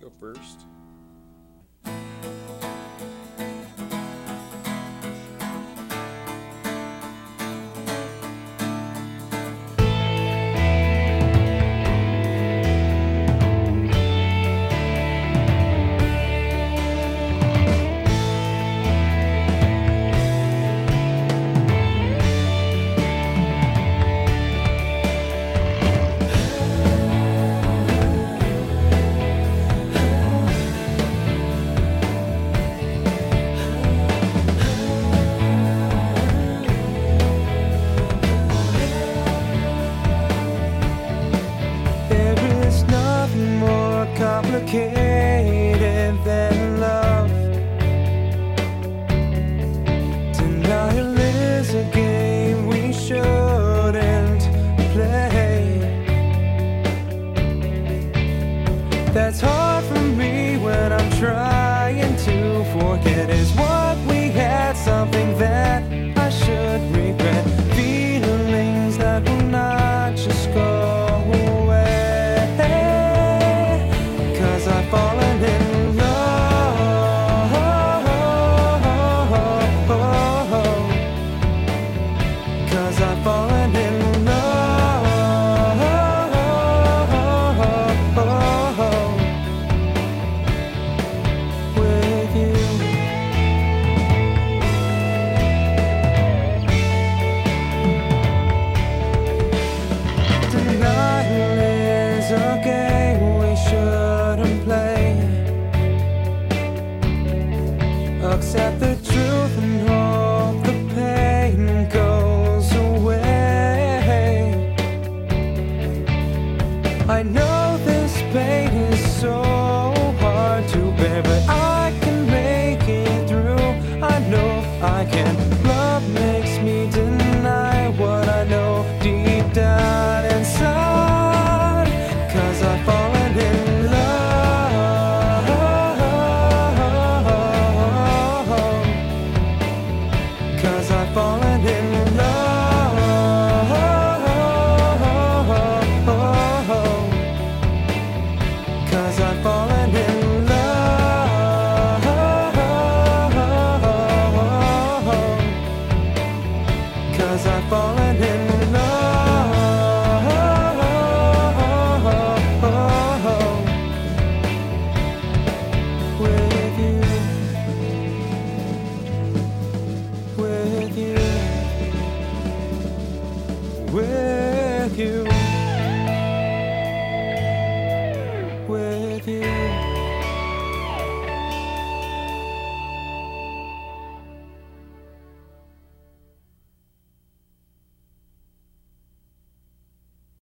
go first? Complicated than love. Denial is a game we shouldn't play. That's hard for me when I'm trying to forget. Is what is a game we shouldn't play. Accept the truth and hope the pain goes away. I know this pain is so Cause I've fallen in love. Cause I've fallen in love with you. With you. With you. With you.